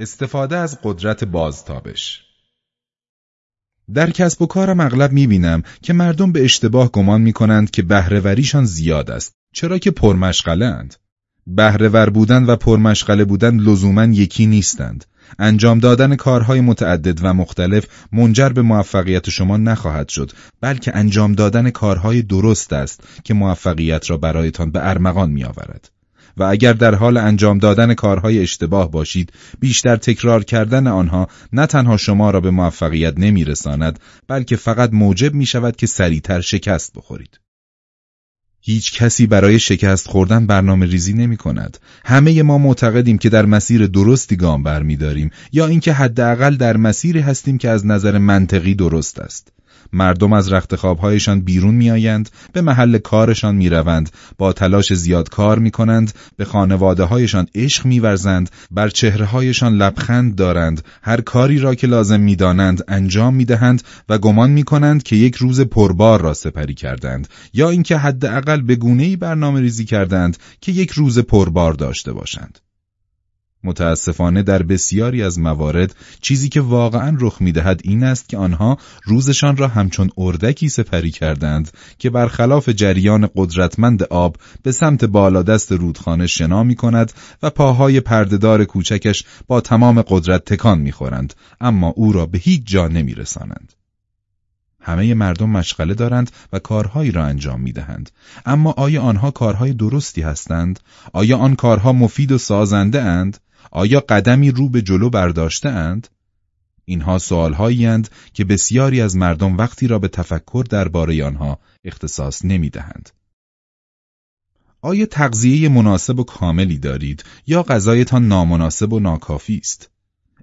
استفاده از قدرت بازتابش در کسب و کارم اغلب می‌بینم که مردم به اشتباه گمان می‌کنند که بهرهوریشان زیاد است چرا که پرمشغله اند. بهرهور بودن و پرمشغله بودن لزوما یکی نیستند. انجام دادن کارهای متعدد و مختلف منجر به موفقیت شما نخواهد شد بلکه انجام دادن کارهای درست است که موفقیت را برایتان به ارمغان میآورد. و اگر در حال انجام دادن کارهای اشتباه باشید بیشتر تکرار کردن آنها نه تنها شما را به موفقیت نمیرساند بلکه فقط موجب می شود که سریعتر شکست بخورید هیچ کسی برای شکست خوردن برنامه ریزی نمی کند. همه ما معتقدیم که در مسیر درستی گام برمیداریم یا اینکه حداقل در مسیری هستیم که از نظر منطقی درست است. مردم از رخت خوابهایشان بیرون میآیند به محل کارشان می‌روند با تلاش زیاد کار می‌کنند به خانواده هایشان عشق میورزند بر چهره هایشان لبخند دارند هر کاری را که لازم می‌دانند انجام می‌دهند و گمان می‌کنند که یک روز پربار را سپری کردند یا اینکه حداقل به گونه‌ای برنامه ریزی کردند که یک روز پربار داشته باشند. متاسفانه در بسیاری از موارد چیزی که واقعا رخ می‌دهد این است که آنها روزشان را همچون اردکی سپری کردند که برخلاف جریان قدرتمند آب به سمت بالادست رودخانه شنا می کند و پاهای پردهدار کوچکش با تمام قدرت تکان می‌خورند اما او را به هیچ جا نمی رسانند. همه مردم مشغله دارند و کارهایی را انجام می دهند. اما آیا آنها کارهای درستی هستند؟ آیا آن کارها مفید و سازنده اند؟ آیا قدمی رو به جلو برداشته اند؟ اینها سوالهایی اند که بسیاری از مردم وقتی را به تفکر درباره آنها اختصاص نمی دهند. آیا تغذیه مناسب و کاملی دارید یا غذایتان نامناسب و ناکافی است؟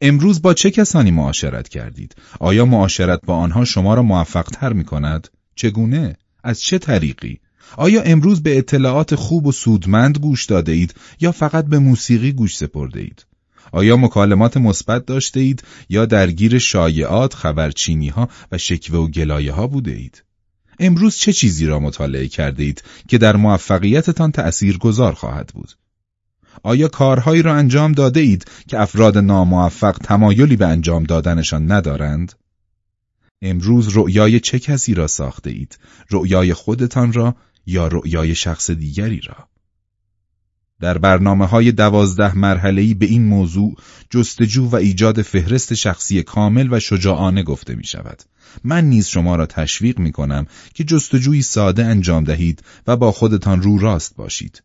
امروز با چه کسانی معاشرت کردید؟ آیا معاشرت با آنها شما را موفق تر می کند؟ چگونه؟ از چه طریقی؟ آیا امروز به اطلاعات خوب و سودمند گوش داده اید یا فقط به موسیقی گوش سپرده اید؟ آیا مکالمات مثبت داشته اید یا درگیر شایعات، خبرچینی ها و شکوه و گلایه ها بوده اید؟ امروز چه چیزی را مطالعه کرده اید که در موفقیتتان تأثیر گذار خواهد بود؟ آیا کارهایی را انجام داده اید که افراد ناموفق تمایلی به انجام دادنشان ندارند؟ امروز رؤیای چه کسی را ساخته اید؟ رؤیای خودتان را یا رؤیای شخص دیگری را در برنامه های دوازده مرحله‌ای به این موضوع جستجو و ایجاد فهرست شخصی کامل و شجاعانه گفته می شود. من نیز شما را تشویق می کنم که جستجوی ساده انجام دهید و با خودتان رو راست باشید.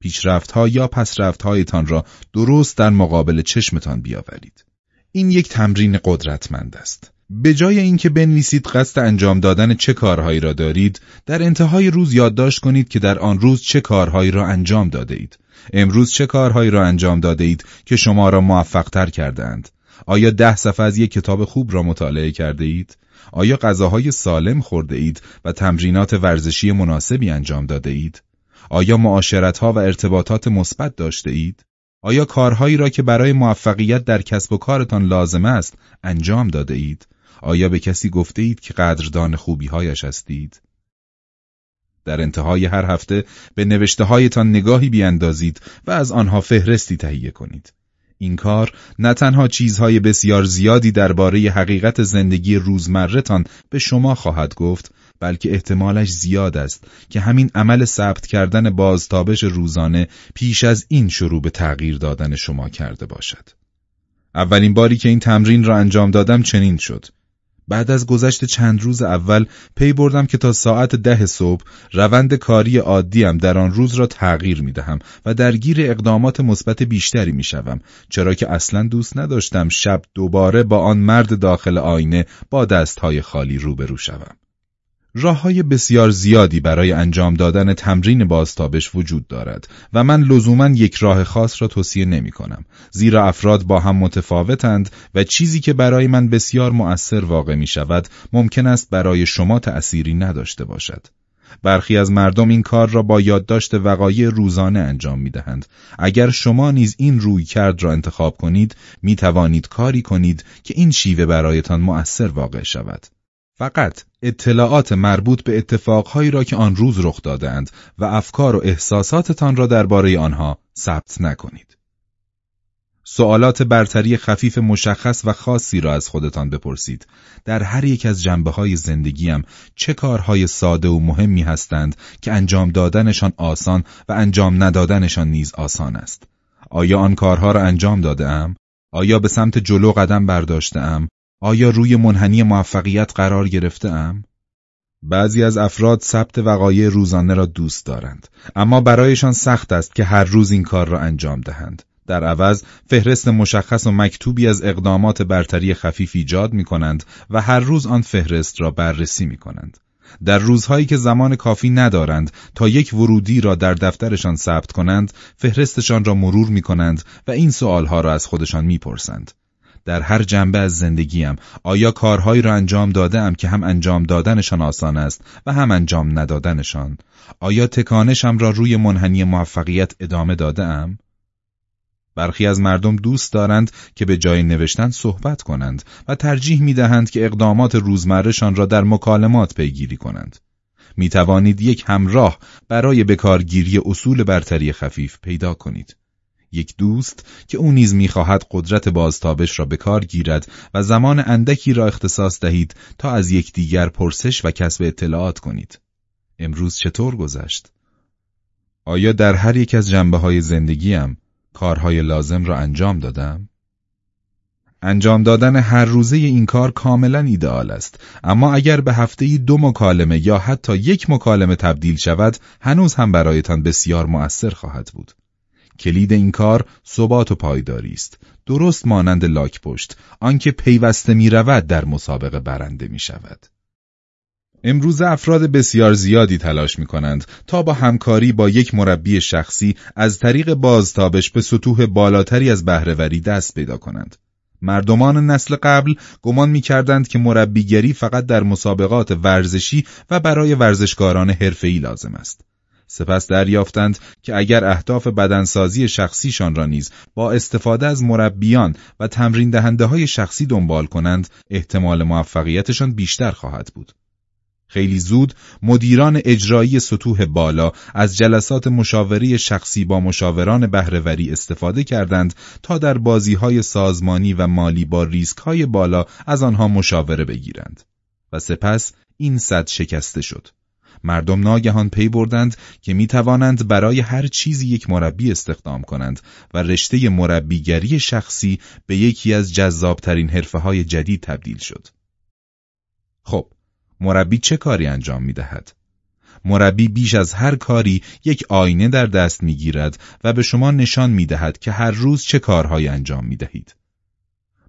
پیشرفت ها یا پسرفت هایتان را درست در مقابل چشمتان بیاورید. این یک تمرین قدرتمند است. به جای اینکه بنویسید قصد انجام دادن چه کارهایی را دارید، در انتهای روز یادداشت کنید که در آن روز چه کارهایی را انجام داده اید. امروز چه کارهایی را انجام داده اید که شما را موفقتر کردند؟ آیا ده صفحه از یک کتاب خوب را مطالعه کرده اید؟ آیا غذاهای سالم خورده اید و تمرینات ورزشی مناسبی انجام داده اید؟ آیا معاشرتها و ارتباطات مثبت داشته اید؟ آیا کارهایی را که برای موفقیت در کسب و کارتان لازم است انجام داده اید؟ آیا به کسی گفته اید که قدردان خوبی هایش هستید؟ در انتهای هر هفته به نوشته هایتان نگاهی بیاندازید و از آنها فهرستی تهیه کنید. این کار نه تنها چیزهای بسیار زیادی درباره حقیقت زندگی روزمرهتان به شما خواهد گفت بلکه احتمالش زیاد است که همین عمل ثبت کردن بازتابش روزانه پیش از این شروع به تغییر دادن شما کرده باشد. اولین باری که این تمرین را انجام دادم چنین شد. بعد از گذشت چند روز اول پی بردم که تا ساعت ده صبح روند کاری عادیم در آن روز را تغییر می دهم و درگیر اقدامات مثبت بیشتری می شوم چرا که اصلا دوست نداشتم شب دوباره با آن مرد داخل آینه با دستهای خالی روبرو شوم. راه های بسیار زیادی برای انجام دادن تمرین بازتابش وجود دارد و من لزوما یک راه خاص را توصیه نمی کنم زیرا افراد با هم متفاوتند و چیزی که برای من بسیار مؤثر واقع می شود ممکن است برای شما تأثیری نداشته باشد. برخی از مردم این کار را با یادداشت وقایع روزانه انجام می دهند. اگر شما نیز این روی کرد را انتخاب کنید می توانید کاری کنید که این شیوه برایتان مؤثر واقع شود. فقط اطلاعات مربوط به اتفاقهایی را که آن روز رخ دادند و افکار و احساساتتان را درباره آنها ثبت نکنید. سوالات برتری خفیف مشخص و خاصی را از خودتان بپرسید. در هر یک از جنبه های زندگیم چه کارهای ساده و مهمی هستند که انجام دادنشان آسان و انجام ندادنشان نیز آسان است. آیا آن کارها را انجام داده ام؟ آیا به سمت جلو قدم برداشته ام؟ آیا روی منحنی موفقیت قرار گرفته ام؟ بعضی از افراد ثبت وقایع روزانه را دوست دارند اما برایشان سخت است که هر روز این کار را انجام دهند در عوض فهرست مشخص و مکتوبی از اقدامات برتری خفیف ایجاد می کنند و هر روز آن فهرست را بررسی می کنند. در روزهایی که زمان کافی ندارند تا یک ورودی را در دفترشان ثبت کنند، فهرستشان را مرور می کنند و این سوالها را از خودشان می پرسند. در هر جنبه از زندگیم آیا کارهایی را انجام دادم که هم انجام دادنشان آسان است و هم انجام ندادنشان؟ آیا تکانشم را روی منحنی موفقیت ادامه دادم؟ برخی از مردم دوست دارند که به جای نوشتن صحبت کنند و ترجیح می دهند که اقدامات روزمرهشان را در مکالمات پیگیری کنند. می توانید یک همراه برای بکارگیری اصول برتری خفیف پیدا کنید. یک دوست که او نیز می‌خواهد قدرت بازتابش را به کار گیرد و زمان اندکی را اختصاص دهید تا از یکدیگر پرسش و کسب اطلاعات کنید. امروز چطور گذشت؟ آیا در هر یک از جنبه های زندگیم کارهای لازم را انجام دادم؟ انجام دادن هر روزه این کار کاملا ایدئال است اما اگر به هفته دو مکالمه یا حتی یک مکالمه تبدیل شود هنوز هم برایتان بسیار مؤثر خواهد بود کلید این کار ثبات و پایداری است درست مانند لاک پشت آنکه پیوسته می رود در مسابقه برنده می شود امروز افراد بسیار زیادی تلاش می کنند تا با همکاری با یک مربی شخصی از طریق بازتابش به سطوح بالاتری از بهرهوری دست پیدا کنند. مردمان نسل قبل گمان می کردند که مربیگری فقط در مسابقات ورزشی و برای ورزشکاران حرفه‌ای لازم است. سپس دریافتند که اگر اهداف بدنسازی شخصیشان را نیز با استفاده از مربیان و تمرین دهنده های شخصی دنبال کنند احتمال موفقیتشان بیشتر خواهد بود. خیلی زود مدیران اجرایی سطوح بالا از جلسات مشاوری شخصی با مشاوران بهرهوری استفاده کردند تا در بازیهای سازمانی و مالی با ریسکهای بالا از آنها مشاوره بگیرند و سپس این صد شکسته شد. مردم ناگهان پی بردند که می توانند برای هر چیزی یک مربی استخدام کنند و رشته مربیگری شخصی به یکی از جذابترین حرفه های جدید تبدیل شد. خب، مربی چه کاری انجام می دهد؟ مربی بیش از هر کاری یک آینه در دست می گیرد و به شما نشان می دهد که هر روز چه کارهایی انجام می دهید.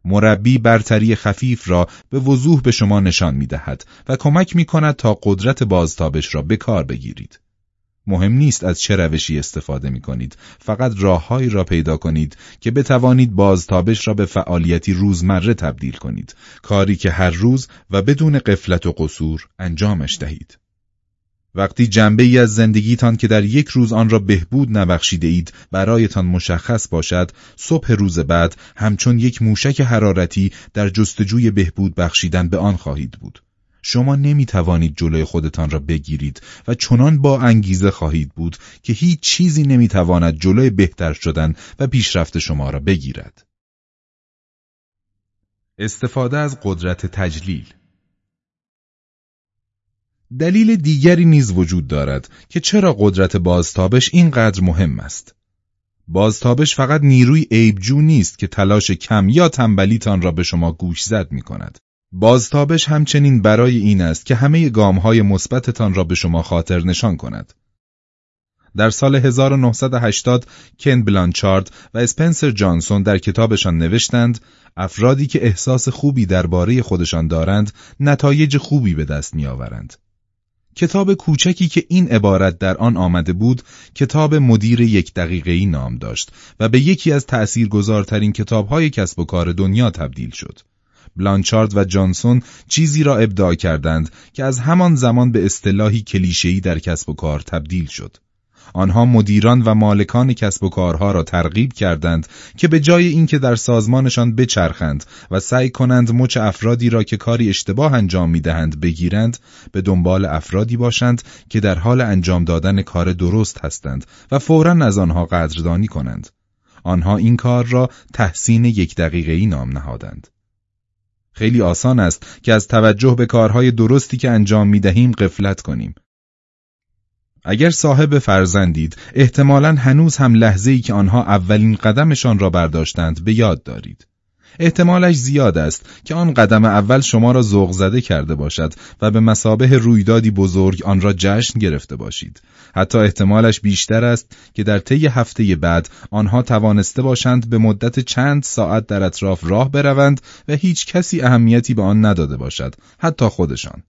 مربی برتری خفیف را به وضوح به شما نشان می دهد و کمک می کند تا قدرت بازتابش را به کار بگیرید. مهم نیست از چه روشی استفاده می کنید، فقط راههایی را پیدا کنید که بتوانید بازتابش را به فعالیتی روزمره تبدیل کنید، کاری که هر روز و بدون قفلت و قصور انجامش دهید. وقتی جنبه ای از زندگیتان که در یک روز آن را بهبود نبخشیده اید برایتان مشخص باشد صبح روز بعد همچون یک موشک حرارتی در جستجوی بهبود بخشیدن به آن خواهید بود. شما نمی توانید جلوی خودتان را بگیرید و چنان با انگیزه خواهید بود که هیچ چیزی نمی تواند جلوی بهتر شدن و پیشرفت شما را بگیرد. استفاده از قدرت تجلیل دلیل دیگری نیز وجود دارد که چرا قدرت بازتابش اینقدر مهم است. بازتابش فقط نیروی عیبجو نیست که تلاش کم یا تنبلیتان را به شما گوش زد می کند. بازتابش همچنین برای این است که همه گامهای مثبتتان را به شما خاطر نشان کند. در سال 1980 کن بلانچارد و اسپنسر جانسون در کتابشان نوشتند افرادی که احساس خوبی درباره خودشان دارند نتایج خوبی به دست میآورند. کتاب کوچکی که این عبارت در آن آمده بود کتاب مدیر یک دقیقه‌ای نام داشت و به یکی از تأثیرگذارترین کتابهای کسب و کار دنیا تبدیل شد. بلانچارد و جانسون چیزی را ابداع کردند که از همان زمان به اصطلاحی کلیشه‌ای در کسب و کار تبدیل شد. آنها مدیران و مالکان کسب و کارها را ترغیب کردند که به جای اینکه در سازمانشان بچرخند و سعی کنند مچ افرادی را که کاری اشتباه انجام می‌دهند بگیرند به دنبال افرادی باشند که در حال انجام دادن کار درست هستند و فورا از آنها قدردانی کنند آنها این کار را تحسین یک دقیقه ای نام نهادند. خیلی آسان است که از توجه به کارهای درستی که انجام می دهیم قفلت کنیم. اگر صاحب فرزندید احتمالا هنوز هم لحظه ای که آنها اولین قدمشان را برداشتند به یاد دارید. احتمالش زیاد است که آن قدم اول شما را ذوق زده کرده باشد و به مسابه رویدادی بزرگ آن را جشن گرفته باشید. حتی احتمالش بیشتر است که در طی هفته بعد آنها توانسته باشند به مدت چند ساعت در اطراف راه بروند و هیچ کسی اهمیتی به آن نداده باشد، حتی خودشان.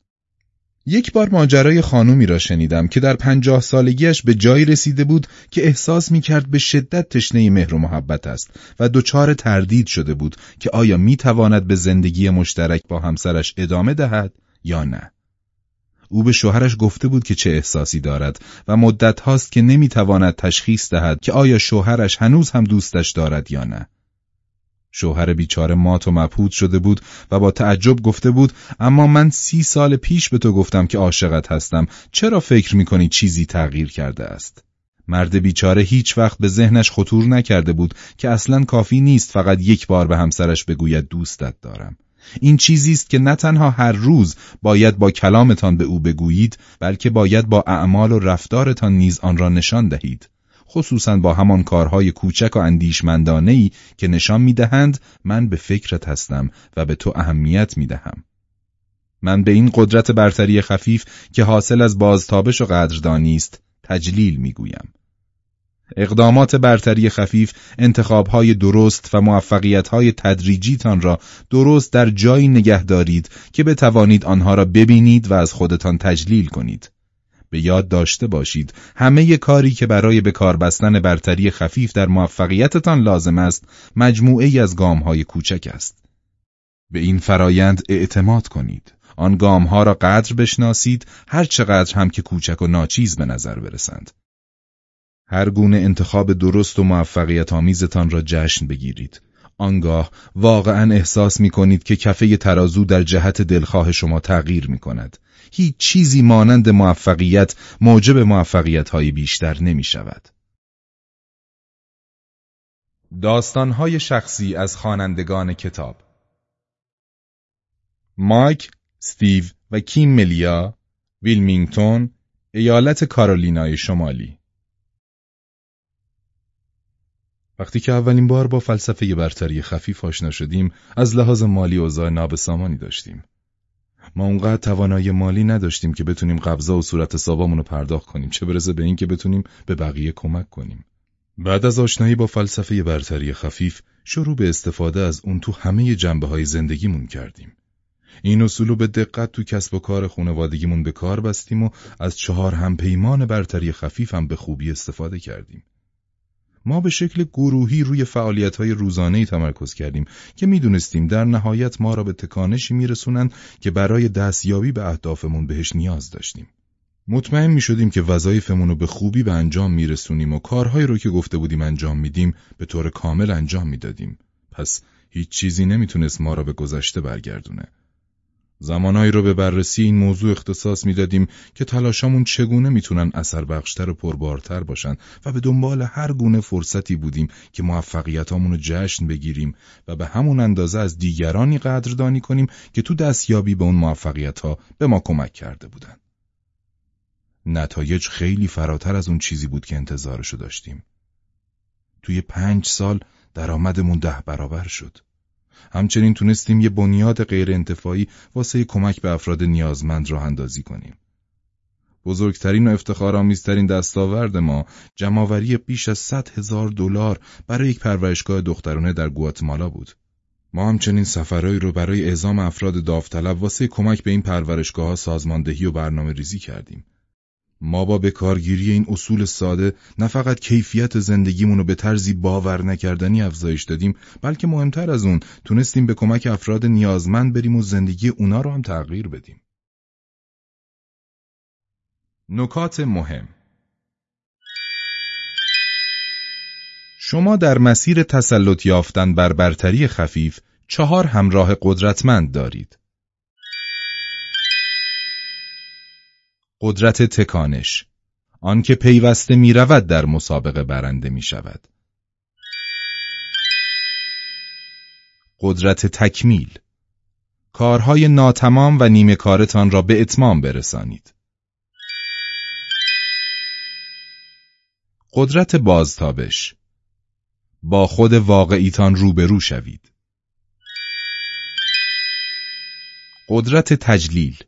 یک بار ماجرای خانومی را شنیدم که در پنجاه سالگیش به جایی رسیده بود که احساس می کرد به شدت تشنه مهر و محبت است و دچار تردید شده بود که آیا می تواند به زندگی مشترک با همسرش ادامه دهد یا نه. او به شوهرش گفته بود که چه احساسی دارد و مدت هاست که نمی تواند تشخیص دهد که آیا شوهرش هنوز هم دوستش دارد یا نه. شوهر بیچاره مات و مبهوت شده بود و با تعجب گفته بود اما من سی سال پیش به تو گفتم که عاشقت هستم چرا فکر می‌کنی چیزی تغییر کرده است؟ مرد بیچاره هیچ وقت به ذهنش خطور نکرده بود که اصلا کافی نیست فقط یک بار به همسرش بگوید دوستت دارم. این چیزی است که نه تنها هر روز باید با کلامتان به او بگویید بلکه باید با اعمال و رفتارتان نیز آن را نشان دهید. خصوصا با همان کارهای کوچک و اندیشمندانه ای که نشان می‌دهند من به فکرت هستم و به تو اهمیت می‌دهم. من به این قدرت برتری خفیف که حاصل از بازتابش و قدردانی است تجلیل می‌گویم. اقدامات برتری خفیف انتخابهای درست و موفقیتهای تدریجیتان را درست در جایی نگه دارید که بتوانید آنها را ببینید و از خودتان تجلیل کنید. به یاد داشته باشید همه کاری که برای به کار بستن برتری خفیف در موفقیتتان لازم است مجموعه ای از گام های کوچک است. به این فرایند اعتماد کنید. آن گام ها را قدر بشناسید هر چقدر هم که کوچک و ناچیز به نظر برسند. هر گونه انتخاب درست و موفقیت آمیزتان را جشن بگیرید. آنگاه واقعا احساس می کنید که کفه ترازو در جهت دلخواه شما تغییر می کند. هیچ چیزی مانند موفقیت موجب موفقیت های بیشتر نمی شود. داستانهای شخصی از خوانندگان کتاب مایک، ستیو و کیم ملیا، ویلمینگتون، ایالت کارولینای شمالی وقتی که اولین بار با فلسفه برتری خفیف آشنا شدیم، از لحاظ مالی اوضاع نابسامانی داشتیم. ما اونقدر توانایی مالی نداشتیم که بتونیم قبضا و صورت حسابامون رو پرداخت کنیم. چه برسه به این که بتونیم به بقیه کمک کنیم. بعد از آشنایی با فلسفه برتری خفیف شروع به استفاده از اون تو همه جنبه های زندگیمون کردیم. این اصولو به دقت تو کسب و کار خانوادگیمون به کار بستیم و از چهار هم پیمان برتری خفیف هم به خوبی استفاده کردیم. ما به شکل گروهی روی فعالیت‌های روزانه‌ای تمرکز کردیم که می‌دونستیم در نهایت ما را به تکانشی میرسونن که برای دستیابی به اهدافمون بهش نیاز داشتیم. مطمئن می شدیم که وظایفمون رو به خوبی به انجام میرسونیم و کارهایی رو که گفته بودیم انجام میدیم به طور کامل انجام می‌دادیم. پس هیچ چیزی نمی‌تونست ما را به گذشته برگردونه. زمانهایی رو به بررسی این موضوع اختصاص می‌دادیم که تلاشامون چگونه می‌تونن اثر بخشتر و پربارتر باشن و به دنبال هر گونه فرصتی بودیم که موفقیتامون رو جشن بگیریم و به همون اندازه از دیگرانی قدردانی کنیم که تو دستیابی به اون موفقیت ها به ما کمک کرده بودن. نتایج خیلی فراتر از اون چیزی بود که انتظارشو داشتیم. توی پنج سال درآمدمون ده برابر شد. همچنین تونستیم یه بنیاد غیر انتفاعی واسه کمک به افراد نیازمند راه اندازی کنیم. بزرگترین و افتخارآمیزترین دستاورد ما جمعآوری بیش از 100 هزار دلار برای یک پرورشگاه دخترانه در گواتمالا بود. ما همچنین سفرهایی رو برای اعزام افراد داوطلب واسه کمک به این پرورشگاه ها سازماندهی و برنامه ریزی کردیم. ما با به کارگیری این اصول ساده نه فقط کیفیت زندگیمون رو به طرزی باور نکردنی افزایش دادیم بلکه مهمتر از اون تونستیم به کمک افراد نیازمند بریم و زندگی اونا رو هم تغییر بدیم. نکات مهم شما در مسیر تسلط یافتن بر برتری خفیف چهار همراه قدرتمند دارید. قدرت تکانش آنکه پیوسته می رود در مسابقه برنده می شود. قدرت تکمیل کارهای ناتمام و نیمه کارتان را به اتمام برسانید. قدرت بازتابش با خود واقعیتان روبرو شوید. قدرت تجلیل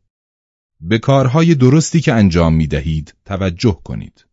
به کارهای درستی که انجام می دهید توجه کنید.